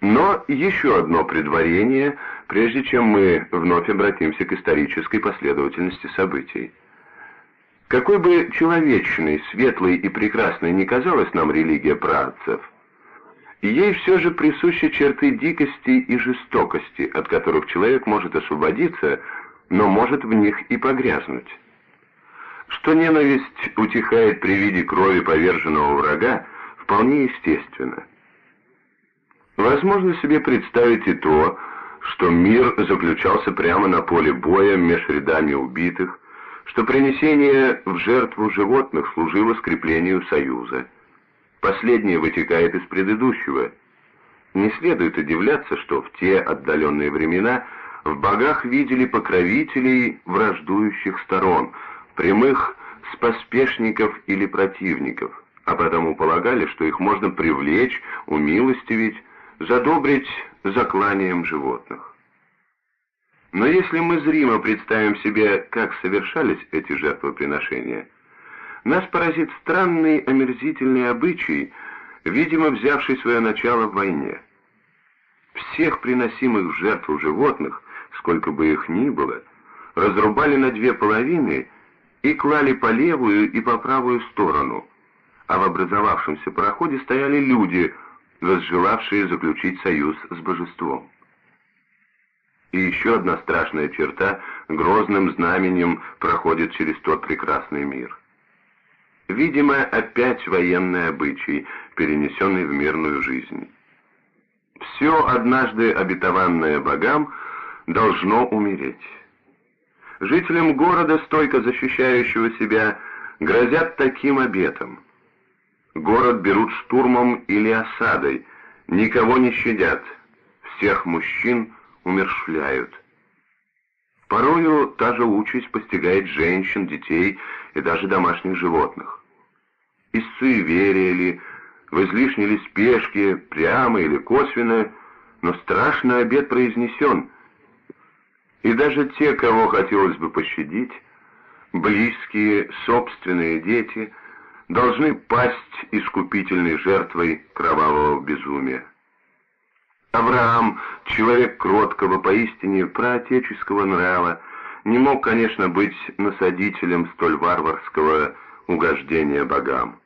Но еще одно предварение, прежде чем мы вновь обратимся к исторической последовательности событий. Какой бы человечной, светлой и прекрасной ни казалась нам религия праотцев, ей все же присущи черты дикости и жестокости, от которых человек может освободиться, но может в них и погрязнуть. Что ненависть утихает при виде крови поверженного врага, вполне естественно. Возможно себе представить и то, что мир заключался прямо на поле боя меж рядами убитых, что принесение в жертву животных служило скреплению союза. Последнее вытекает из предыдущего. Не следует удивляться, что в те отдаленные времена в богах видели покровителей враждующих сторон, прямых споспешников или противников, а потому полагали, что их можно привлечь, умилостивить, задобрить закланием животных. Но если мы зримо представим себе, как совершались эти жертвоприношения, нас поразит странный омерзительный обычай, видимо, взявший свое начало в войне. Всех приносимых в жертву животных, сколько бы их ни было, разрубали на две половины и клали по левую и по правую сторону, а в образовавшемся проходе стояли люди, возжелавшие заключить союз с божеством. И еще одна страшная черта грозным знаменем проходит через тот прекрасный мир. Видимо, опять военный обычай, перенесенный в мирную жизнь. Все однажды обетованное богам должно умереть. Жителям города, стойко защищающего себя, грозят таким обетом. Город берут штурмом или осадой, никого не щадят, всех мужчин умершвляют. Порою та же участь постигает женщин, детей и даже домашних животных. Из суеверия ли, в излишней ли спешке, прямо или косвенно, но страшный обед произнесен. И даже те, кого хотелось бы пощадить, близкие, собственные дети, должны пасть искупительной жертвой кровавого безумия. Авраам, человек кроткого, поистине проотеческого нрава, не мог, конечно, быть насадителем столь варварского угождения богам.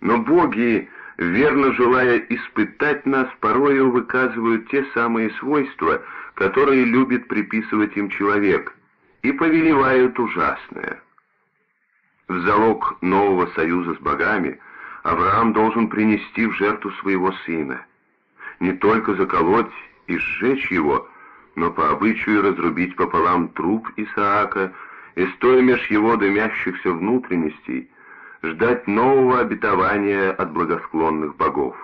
Но боги, верно желая испытать нас, порою выказывают те самые свойства, которые любит приписывать им человек, и повелевают ужасное. В залог нового союза с богами Авраам должен принести в жертву своего сына не только заколоть и сжечь его, но по обычаю разрубить пополам труп Исаака и, стоя меж его дымящихся внутренностей, ждать нового обетования от благосклонных богов.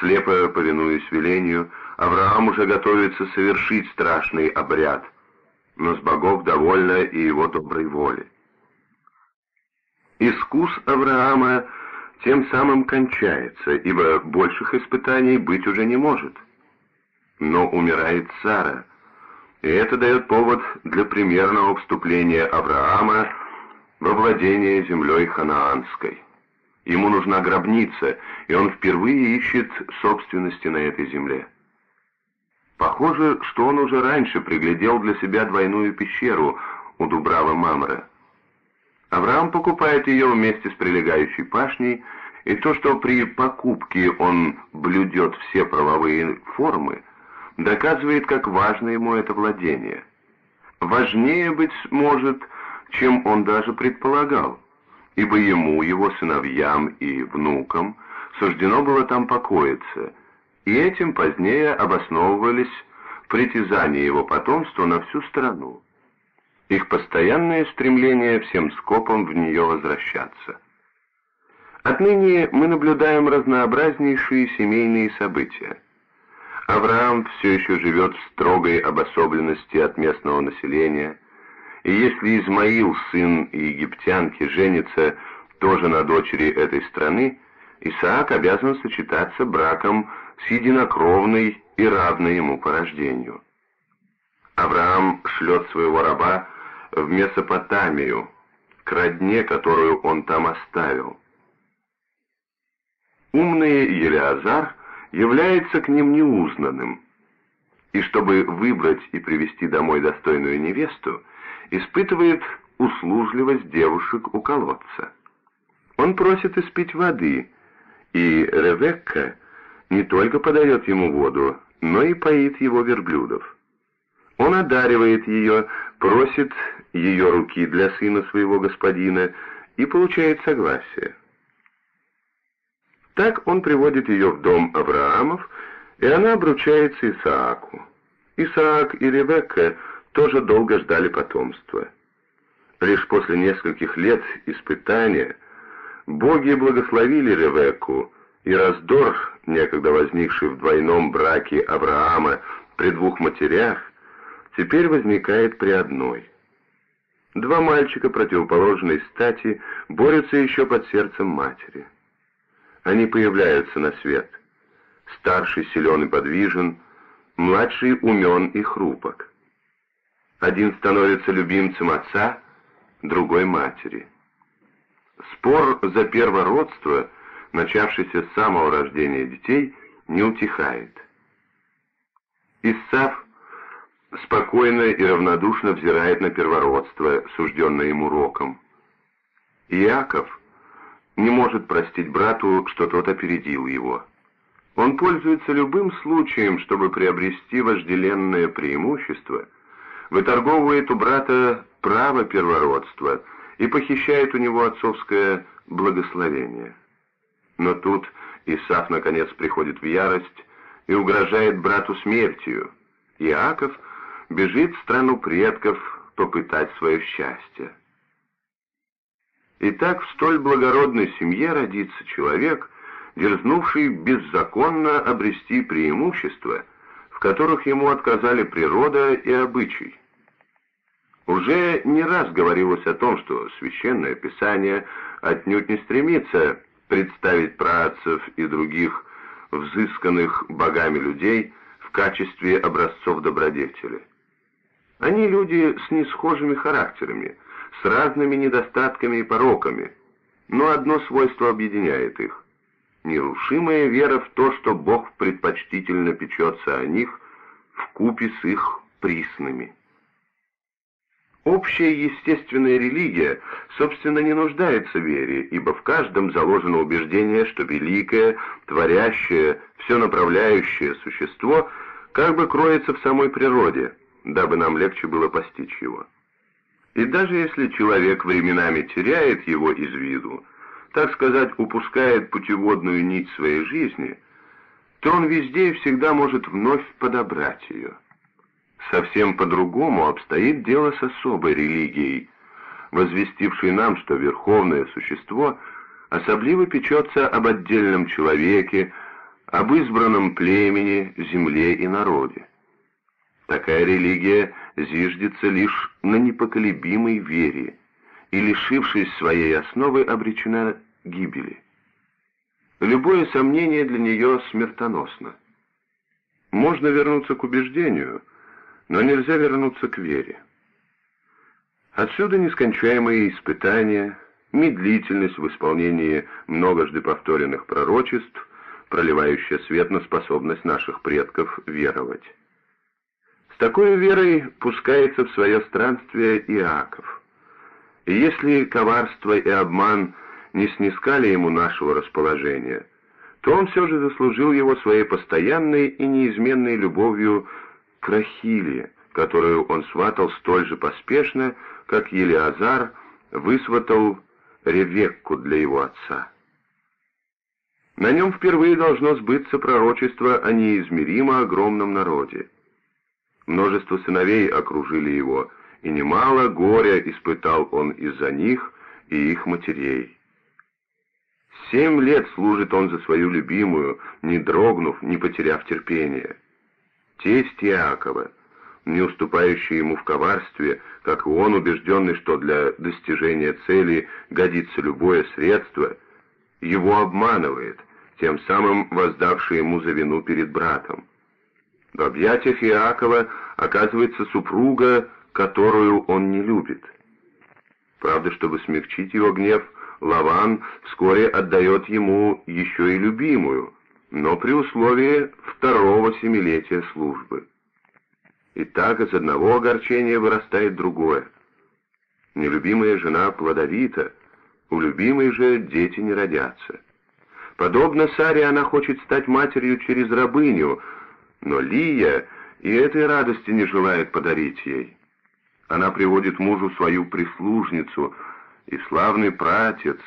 Слепо повинуясь велению, Авраам уже готовится совершить страшный обряд, но с богов довольна и его доброй воли. Искус Авраама тем самым кончается, ибо больших испытаний быть уже не может. Но умирает Сара, и это дает повод для примерного вступления Авраама во владение землей ханаанской. Ему нужна гробница, и он впервые ищет собственности на этой земле. Похоже, что он уже раньше приглядел для себя двойную пещеру у Дубрава Мамра. Авраам покупает ее вместе с прилегающей пашней, и то, что при покупке он блюдет все правовые формы, доказывает, как важно ему это владение. Важнее, быть может, чем он даже предполагал, ибо ему, его сыновьям и внукам суждено было там покоиться, и этим позднее обосновывались притязания его потомства на всю страну их постоянное стремление всем скопом в нее возвращаться. Отныне мы наблюдаем разнообразнейшие семейные события. Авраам все еще живет в строгой обособленности от местного населения, и если Измаил, сын египтянки, женится тоже на дочери этой страны, Исаак обязан сочетаться браком с единокровной и равной ему по рождению. Авраам шлет своего раба в Месопотамию, к родне, которую он там оставил. Умный Елеазар является к ним неузнанным, и чтобы выбрать и привести домой достойную невесту, испытывает услужливость девушек у колодца. Он просит испить воды, и Ревекка не только подает ему воду, но и поит его верблюдов. Он одаривает ее, просит ее руки для сына своего господина и получает согласие. Так он приводит ее в дом Авраамов, и она обручается Исааку. Исаак и Ревекка тоже долго ждали потомства. Лишь после нескольких лет испытания боги благословили Ревекку, и раздор, некогда возникший в двойном браке Авраама при двух матерях, теперь возникает при одной. Два мальчика противоположной стати борются еще под сердцем матери. Они появляются на свет. Старший силен и подвижен, младший умен и хрупок. Один становится любимцем отца, другой матери. Спор за первородство, начавшийся с самого рождения детей, не утихает. Исав спокойно и равнодушно взирает на первородство, сужденное ему роком. Иаков не может простить брату, что тот опередил его. Он пользуется любым случаем, чтобы приобрести вожделенное преимущество, выторговывает у брата право первородства и похищает у него отцовское благословение. Но тут Исаф наконец приходит в ярость и угрожает брату смертью. Иаков бежит в страну предков попытать свое счастье. Итак, в столь благородной семье родится человек, дерзнувший беззаконно обрести преимущества, в которых ему отказали природа и обычай. Уже не раз говорилось о том, что Священное Писание отнюдь не стремится представить праотцев и других взысканных богами людей в качестве образцов добродетели. Они люди с несхожими характерами, с разными недостатками и пороками, но одно свойство объединяет их — нерушимая вера в то, что Бог предпочтительно печется о них в купе с их присными. Общая естественная религия, собственно, не нуждается в вере, ибо в каждом заложено убеждение, что великое, творящее, все направляющее существо как бы кроется в самой природе — дабы нам легче было постичь его. И даже если человек временами теряет его из виду, так сказать, упускает путеводную нить своей жизни, то он везде и всегда может вновь подобрать ее. Совсем по-другому обстоит дело с особой религией, возвестившей нам, что верховное существо особливо печется об отдельном человеке, об избранном племени, земле и народе. Такая религия зиждется лишь на непоколебимой вере и, лишившись своей основы, обречена гибели. Любое сомнение для нее смертоносно. Можно вернуться к убеждению, но нельзя вернуться к вере. Отсюда нескончаемые испытания, медлительность в исполнении многожды повторенных пророчеств, проливающая свет на способность наших предков веровать. С такой верой пускается в свое странствие Иаков. И если коварство и обман не снискали ему нашего расположения, то он все же заслужил его своей постоянной и неизменной любовью к Рахиле, которую он сватал столь же поспешно, как Елиазар высватал Ревекку для его отца. На нем впервые должно сбыться пророчество о неизмеримо огромном народе. Множество сыновей окружили его, и немало горя испытал он из-за них и их матерей. Семь лет служит он за свою любимую, не дрогнув, не потеряв терпения. Тесть Иакова, не уступающий ему в коварстве, как и он, убежденный, что для достижения цели годится любое средство, его обманывает, тем самым воздавший ему за вину перед братом. В объятиях Иакова оказывается супруга, которую он не любит. Правда, чтобы смягчить его гнев, Лаван вскоре отдает ему еще и любимую, но при условии второго семилетия службы. И так из одного огорчения вырастает другое. Нелюбимая жена плодовита, у любимой же дети не родятся. Подобно Саре она хочет стать матерью через рабыню, но Лия и этой радости не желает подарить ей. Она приводит мужу свою прислужницу, и славный пратец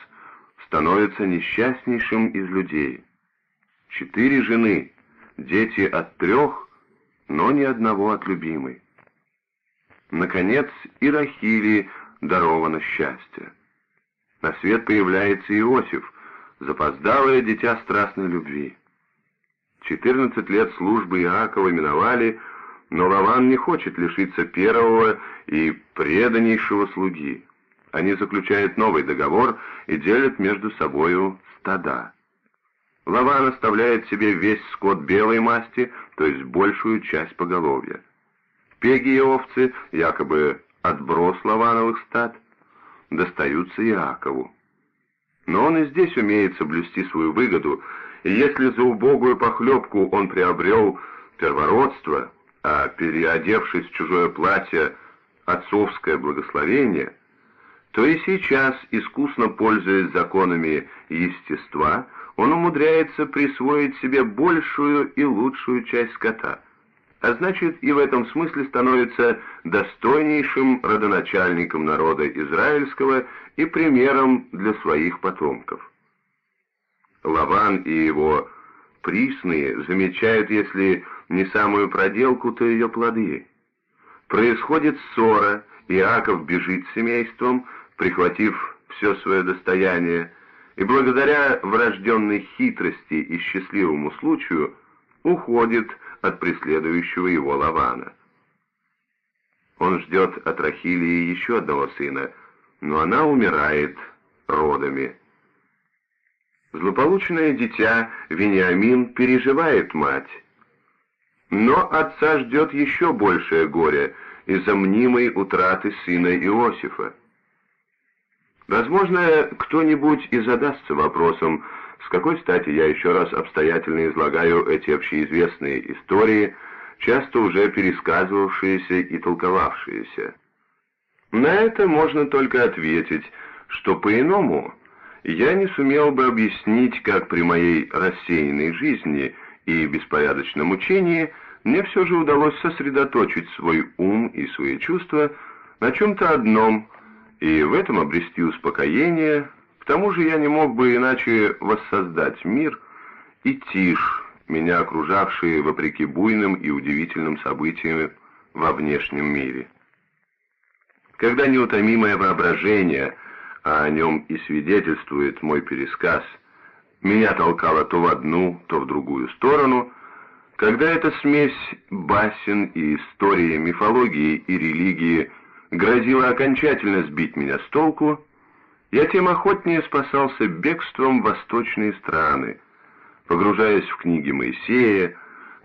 становится несчастнейшим из людей. Четыре жены, дети от трех, но ни одного от любимой. Наконец, и Рахили даровано счастье. На свет появляется Иосиф, запоздалое дитя страстной любви. Четырнадцать лет службы Иакова миновали, но Лаван не хочет лишиться первого и преданнейшего слуги. Они заключают новый договор и делят между собою стада. Лаван оставляет себе весь скот белой масти, то есть большую часть поголовья. Пеги и овцы, якобы отброс Лавановых стад, достаются Иакову. Но он и здесь умеет соблюсти свою выгоду, и если за убогую похлебку он приобрел первородство, а переодевшись в чужое платье отцовское благословение, то и сейчас, искусно пользуясь законами естества, он умудряется присвоить себе большую и лучшую часть скота, а значит и в этом смысле становится достойнейшим родоначальником народа израильского и примером для своих потомков. Лаван и его присные замечают, если не самую проделку, то ее плоды. Происходит ссора, Иаков бежит с семейством, прихватив все свое достояние, и благодаря врожденной хитрости и счастливому случаю уходит от преследующего его Лавана. Он ждет от Рахилии еще одного сына, но она умирает родами. Злополучное дитя Вениамин переживает мать, но отца ждет еще большее горе из-за мнимой утраты сына Иосифа. Возможно, кто-нибудь и задастся вопросом, с какой стати я еще раз обстоятельно излагаю эти общеизвестные истории, часто уже пересказывавшиеся и толковавшиеся. На это можно только ответить, что по-иному я не сумел бы объяснить, как при моей рассеянной жизни и беспорядочном учении мне все же удалось сосредоточить свой ум и свои чувства на чем-то одном, и в этом обрести успокоение, к тому же я не мог бы иначе воссоздать мир и тишь, меня окружавшие вопреки буйным и удивительным событиям во внешнем мире. Когда неутомимое воображение, а о нем и свидетельствует мой пересказ, меня толкало то в одну, то в другую сторону, когда эта смесь басен и истории, мифологии и религии – грозило окончательно сбить меня с толку, я тем охотнее спасался бегством в восточные страны, погружаясь в книги Моисея,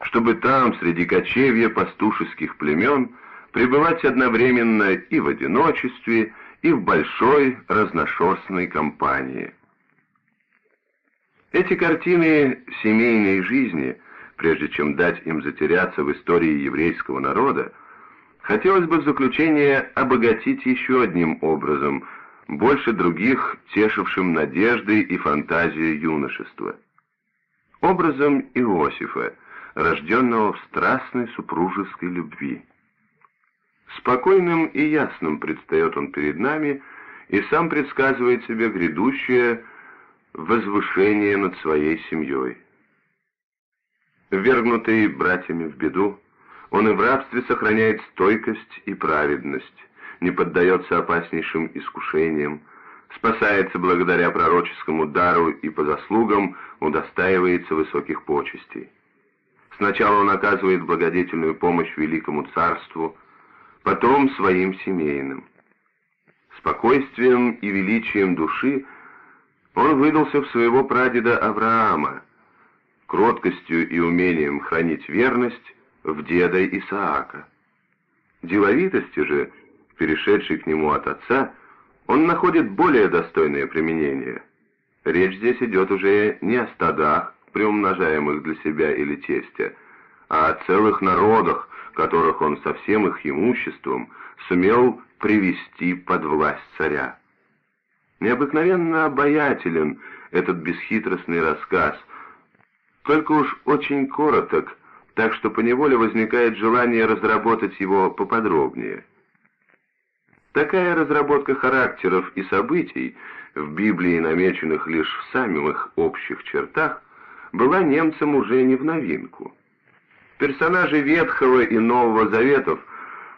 чтобы там, среди кочевья пастушеских племен, пребывать одновременно и в одиночестве, и в большой разношерстной компании. Эти картины семейной жизни, прежде чем дать им затеряться в истории еврейского народа, Хотелось бы в заключение обогатить еще одним образом, больше других тешившим надежды и фантазии юношества. Образом Иосифа, рожденного в страстной супружеской любви. Спокойным и ясным предстает он перед нами и сам предсказывает себе грядущее возвышение над своей семьей. Вергнутый братьями в беду, он и в рабстве сохраняет стойкость и праведность, не поддается опаснейшим искушениям, спасается благодаря пророческому дару и по заслугам удостаивается высоких почестей. Сначала он оказывает благодетельную помощь великому царству, потом своим семейным. Спокойствием и величием души он выдался в своего прадеда Авраама, кроткостью и умением хранить верность в деда Исаака. Деловитости же, перешедшей к нему от отца, он находит более достойное применение. Речь здесь идет уже не о стадах, приумножаемых для себя или тестя, а о целых народах, которых он со всем их имуществом сумел привести под власть царя. Необыкновенно обаятелен этот бесхитростный рассказ, только уж очень короток, так что поневоле возникает желание разработать его поподробнее. Такая разработка характеров и событий, в Библии намеченных лишь в самых общих чертах, была немцам уже не в новинку. Персонажи Ветхого и Нового Заветов,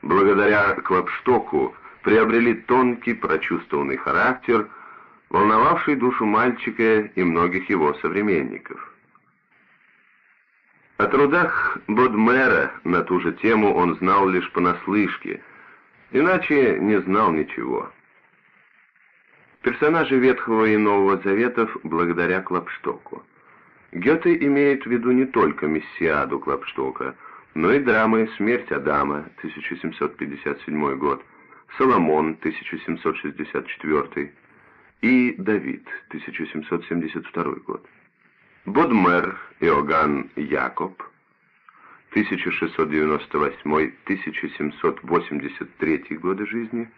благодаря Клопштоку, приобрели тонкий, прочувствованный характер, волновавший душу мальчика и многих его современников. О трудах Бодмера на ту же тему он знал лишь понаслышке, иначе не знал ничего. Персонажи Ветхого и Нового Заветов благодаря Клопштоку. Гёте имеет в виду не только «Мессиаду» Клопштока, но и драмы «Смерть Адама» 1757 год, «Соломон» 1764 и «Давид» 1772 год. Бодмер Иоганн Якоб 1698-1783 годы жизни,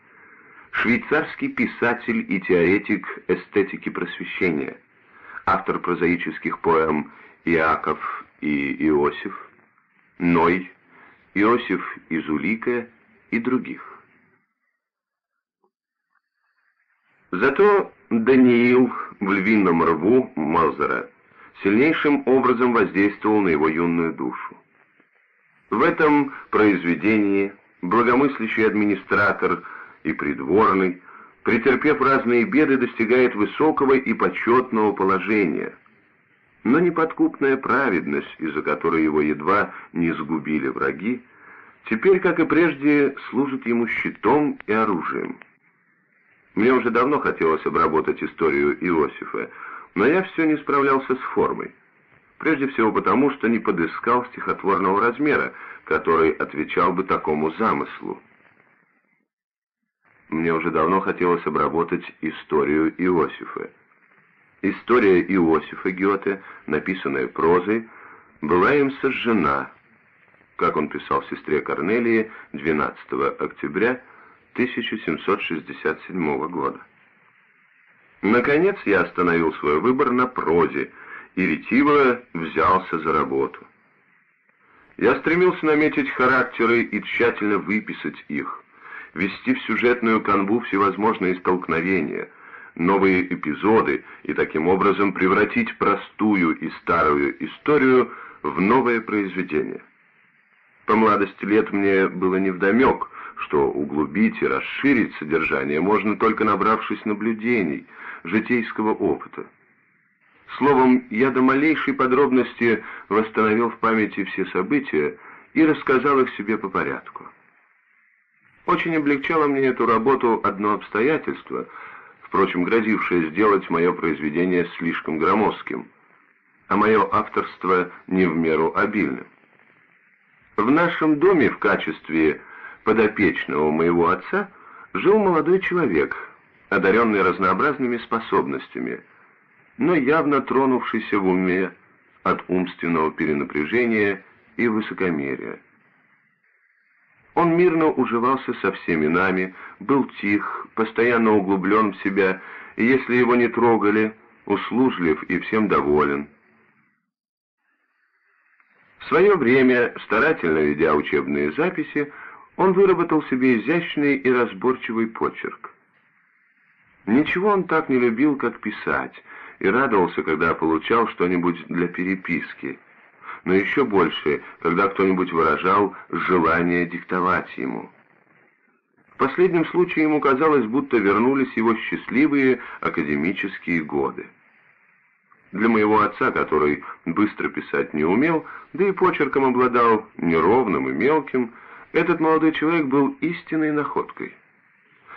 швейцарский писатель и теоретик эстетики просвещения, автор прозаических поэм «Иаков и Иосиф», «Ной», «Иосиф из Улика» и других. Зато Даниил в львином рву Мазера сильнейшим образом воздействовал на его юную душу. В этом произведении благомыслящий администратор и придворный, претерпев разные беды, достигает высокого и почетного положения. Но неподкупная праведность, из-за которой его едва не сгубили враги, теперь, как и прежде, служит ему щитом и оружием. Мне уже давно хотелось обработать историю Иосифа, но я все не справлялся с формой. Прежде всего потому, что не подыскал стихотворного размера, который отвечал бы такому замыслу. Мне уже давно хотелось обработать историю Иосифа. История Иосифа Гёте, написанная прозой, была им сожжена, как он писал сестре Корнелии 12 октября 1767 года. Наконец я остановил свой выбор на прозе и ретиво взялся за работу. Я стремился наметить характеры и тщательно выписать их, ввести в сюжетную канву всевозможные столкновения, новые эпизоды и таким образом превратить простую и старую историю в новое произведение. По младости лет мне было невдомек, что углубить и расширить содержание можно только набравшись наблюдений, житейского опыта. Словом, я до малейшей подробности восстановил в памяти все события и рассказал их себе по порядку. Очень облегчало мне эту работу одно обстоятельство, впрочем, грозившее сделать мое произведение слишком громоздким, а мое авторство не в меру обильным. В нашем доме в качестве подопечного моего отца жил молодой человек, одаренный разнообразными способностями, но явно тронувшийся в уме от умственного перенапряжения и высокомерия. Он мирно уживался со всеми нами, был тих, постоянно углублен в себя, и если его не трогали, услужлив и всем доволен. В свое время, старательно ведя учебные записи, он выработал себе изящный и разборчивый почерк. Ничего он так не любил, как писать, и радовался, когда получал что-нибудь для переписки, но еще больше, когда кто-нибудь выражал желание диктовать ему. В последнем случае ему казалось, будто вернулись его счастливые академические годы. Для моего отца, который быстро писать не умел, да и почерком обладал неровным и мелким, этот молодой человек был истинной находкой.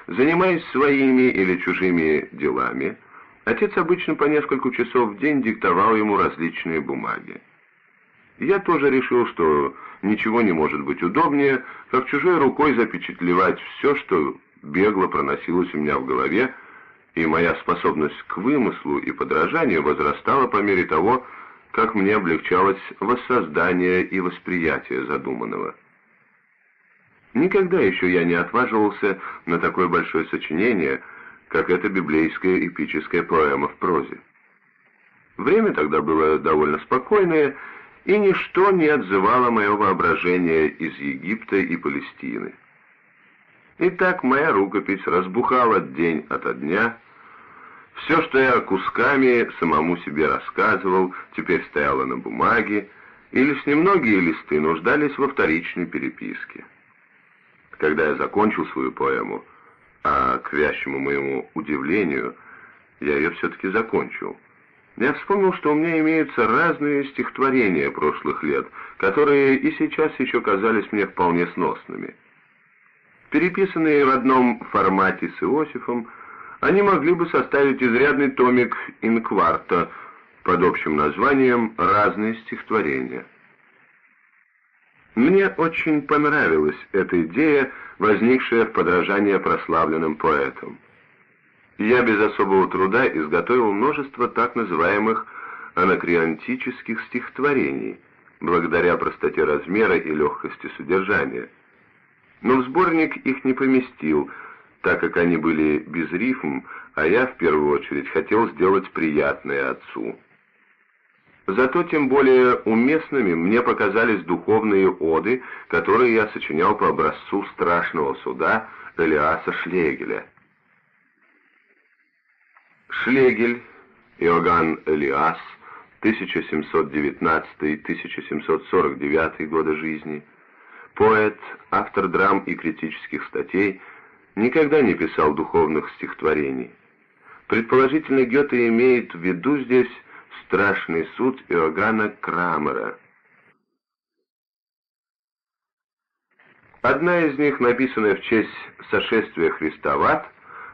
Занимаясь своими или чужими делами, отец обычно по несколько часов в день диктовал ему различные бумаги. Я тоже решил, что ничего не может быть удобнее, как чужой рукой запечатлевать все, что бегло проносилось у меня в голове, и моя способность к вымыслу и подражанию возрастала по мере того, как мне облегчалось воссоздание и восприятие задуманного. Никогда еще я не отваживался на такое большое сочинение, как эта библейская эпическая поэма в прозе. Время тогда было довольно спокойное, и ничто не отзывало мое воображение из Египта и Палестины. Итак, моя рукопись разбухала день ото дня, все, что я кусками самому себе рассказывал, теперь стояло на бумаге, и лишь немногие листы нуждались во вторичной переписке. Когда я закончил свою поэму, а к вящему моему удивлению, я ее все-таки закончил, я вспомнил, что у меня имеются разные стихотворения прошлых лет, которые и сейчас еще казались мне вполне сносными. Переписанные в одном формате с Иосифом, они могли бы составить изрядный томик инкварта под общим названием «Разные стихотворения». Мне очень понравилась эта идея, возникшая в подражании прославленным поэтам. Я без особого труда изготовил множество так называемых анакреонтических стихотворений, благодаря простоте размера и легкости содержания. Но в сборник их не поместил, так как они были без рифм, а я в первую очередь хотел сделать приятное отцу. Зато тем более уместными мне показались духовные оды, которые я сочинял по образцу страшного суда Элиаса Шлегеля. Шлегель, Иоганн Элиас, 1719-1749 годы жизни, поэт, автор драм и критических статей, никогда не писал духовных стихотворений. Предположительно, Гёте имеет в виду здесь страшный суд Иоганна Крамера. Одна из них, написанная в честь сошествия ад,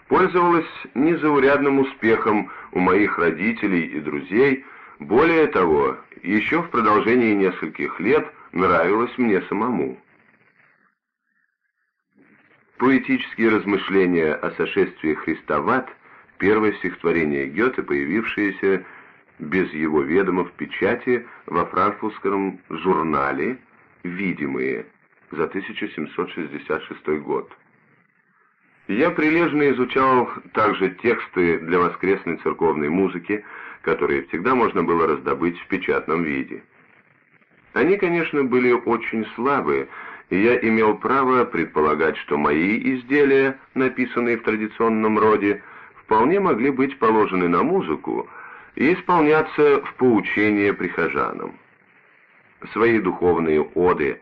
пользовалась незаурядным успехом у моих родителей и друзей, более того, еще в продолжении нескольких лет нравилась мне самому. Поэтические размышления о сошествии ад – первое стихотворение Гёте, появившееся без его ведома в печати во франкфуртском журнале «Видимые» за 1766 год. Я прилежно изучал также тексты для воскресной церковной музыки, которые всегда можно было раздобыть в печатном виде. Они, конечно, были очень слабые, и я имел право предполагать, что мои изделия, написанные в традиционном роде, вполне могли быть положены на музыку и исполняться в поучение прихожанам. Свои духовные оды,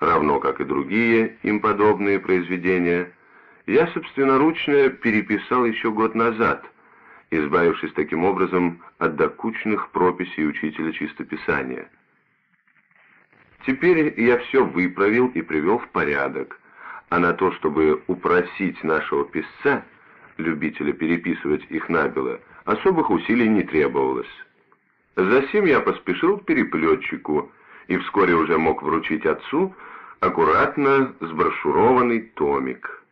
равно как и другие им подобные произведения, я собственноручно переписал еще год назад, избавившись таким образом от докучных прописей учителя чистописания. Теперь я все выправил и привел в порядок, а на то, чтобы упросить нашего писца, любителя переписывать их набело, особых усилий не требовалось. Засим я поспешил к переплетчику и вскоре уже мог вручить отцу аккуратно сброшурованный томик.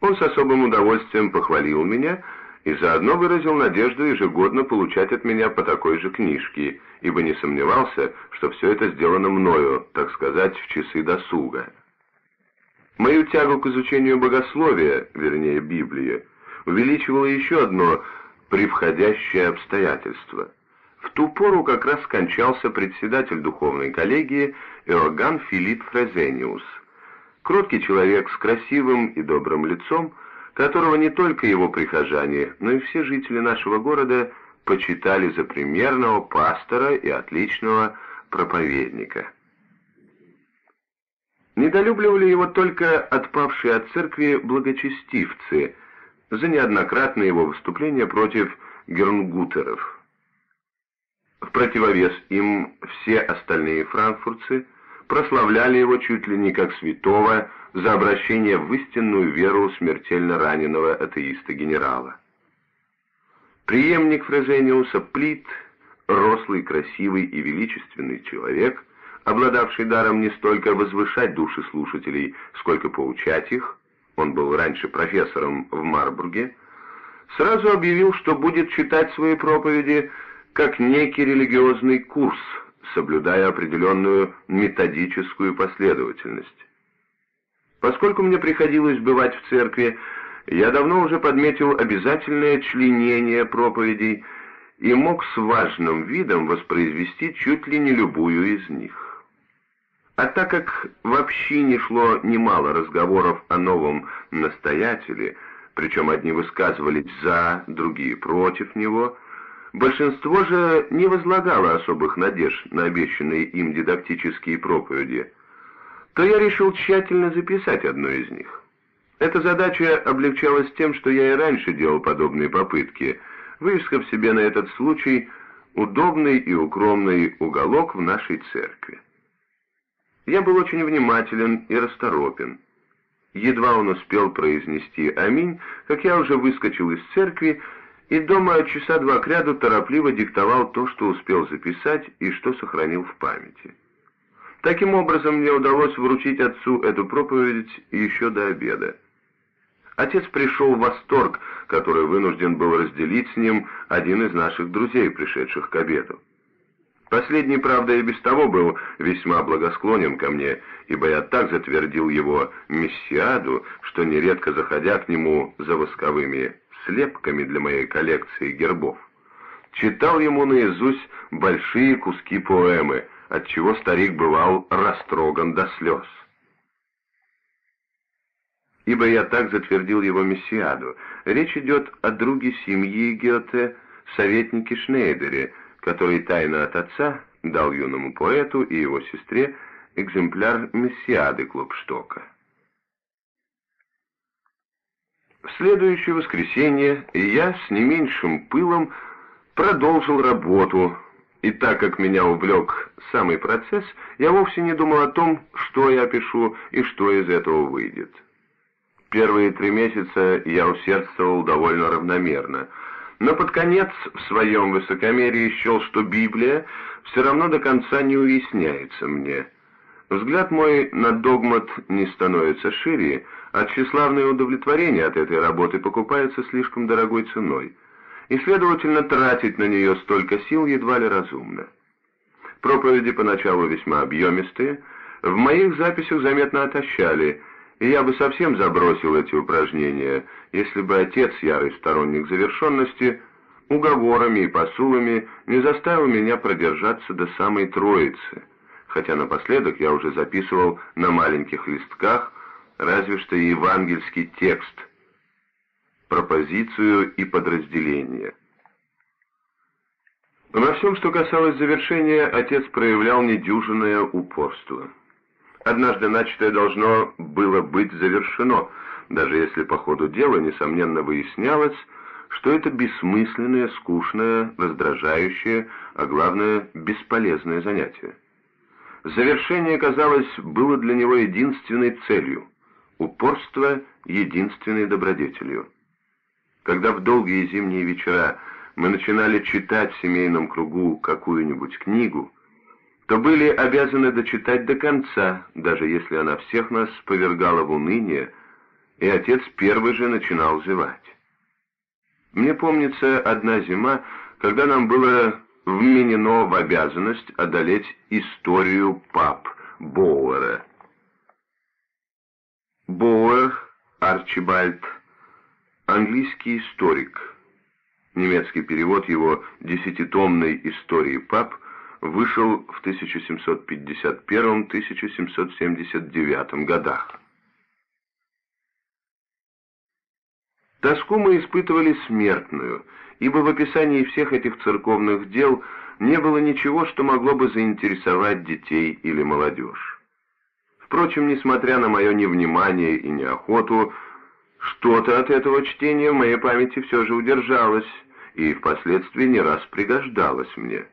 Он с особым удовольствием похвалил меня и заодно выразил надежду ежегодно получать от меня по такой же книжке, ибо не сомневался, что все это сделано мною, так сказать, в часы досуга. Мою тягу к изучению богословия, вернее Библии, увеличивало еще одно превходящее обстоятельство. В ту пору как раз скончался председатель духовной коллегии Иоганн Филипп Фрезениус, кроткий человек с красивым и добрым лицом, которого не только его прихожане, но и все жители нашего города почитали за примерного пастора и отличного проповедника. Недолюбливали его только отпавшие от церкви благочестивцы за неоднократные его выступления против гернгутеров. В противовес им все остальные франкфуртцы прославляли его чуть ли не как святого за обращение в истинную веру смертельно раненого атеиста-генерала. Приемник Фрезениуса Плит, рослый, красивый и величественный человек, обладавший даром не столько возвышать души слушателей, сколько поучать их, он был раньше профессором в Марбурге, сразу объявил, что будет читать свои проповеди как некий религиозный курс, соблюдая определенную методическую последовательность. Поскольку мне приходилось бывать в церкви, я давно уже подметил обязательное членение проповедей и мог с важным видом воспроизвести чуть ли не любую из них. А так как вообще не шло немало разговоров о новом настоятеле, причем одни высказывались за, другие против него, большинство же не возлагало особых надежд на обещанные им дидактические проповеди, то я решил тщательно записать одну из них. Эта задача облегчалась тем, что я и раньше делал подобные попытки, выискав себе на этот случай удобный и укромный уголок в нашей церкви. Я был очень внимателен и расторопен. Едва он успел произнести «Аминь», как я уже выскочил из церкви и дома часа два кряду торопливо диктовал то, что успел записать и что сохранил в памяти. Таким образом, мне удалось вручить отцу эту проповедь еще до обеда. Отец пришел в восторг, который вынужден был разделить с ним один из наших друзей, пришедших к обеду. Последний, правда, и без того был весьма благосклонен ко мне, ибо я так затвердил его мессиаду, что нередко заходя к нему за восковыми слепками для моей коллекции гербов, читал ему наизусть большие куски поэмы, отчего старик бывал растроган до слез. Ибо я так затвердил его мессиаду. Речь идет о друге семьи Гёте, советнике Шнейдере, который тайно от отца дал юному поэту и его сестре экземпляр мессиады Клопштока. В следующее воскресенье я с не меньшим пылом продолжил работу, и так как меня увлек самый процесс, я вовсе не думал о том, что я пишу и что из этого выйдет. Первые три месяца я усердствовал довольно равномерно, но под конец в своем высокомерии счел, что Библия все равно до конца не уясняется мне. Взгляд мой на догмат не становится шире, а тщеславное удовлетворение от этой работы покупается слишком дорогой ценой, и, следовательно, тратить на нее столько сил едва ли разумно. Проповеди поначалу весьма объемистые, в моих записях заметно отощали, и я бы совсем забросил эти упражнения, если бы отец, ярый сторонник завершенности, уговорами и посулами не заставил меня продержаться до самой Троицы, хотя напоследок я уже записывал на маленьких листках разве что евангельский текст, пропозицию и подразделение. Во всем, что касалось завершения, отец проявлял недюжинное упорство. Однажды начатое должно было быть завершено, даже если по ходу дела, несомненно, выяснялось, что это бессмысленное, скучное, раздражающее, а главное, бесполезное занятие. Завершение, казалось, было для него единственной целью — упорство единственной добродетелью. Когда в долгие зимние вечера мы начинали читать в семейном кругу какую-нибудь книгу, то были обязаны дочитать до конца, даже если она всех нас повергала в уныние, и отец первый же начинал зевать. Мне помнится одна зима, когда нам было вменено в обязанность одолеть историю пап Боуэра. Боуэр Арчибальд, английский историк. Немецкий перевод его десятитомной истории пап вышел в 1751-1779 годах. Тоску мы испытывали смертную, ибо в описании всех этих церковных дел не было ничего, что могло бы заинтересовать детей или молодежь. Впрочем, несмотря на мое невнимание и неохоту, что-то от этого чтения в моей памяти все же удержалось и впоследствии не раз пригождалось мне.